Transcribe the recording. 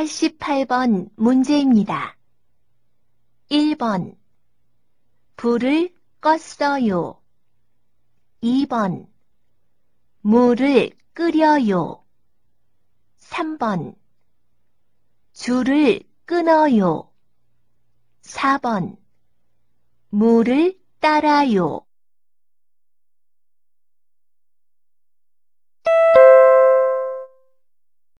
88번 문제입니다. 1번 불을 껐어요. 2번 물을 끓여요. 3번 줄을 끊어요. 4번 물을 따라요.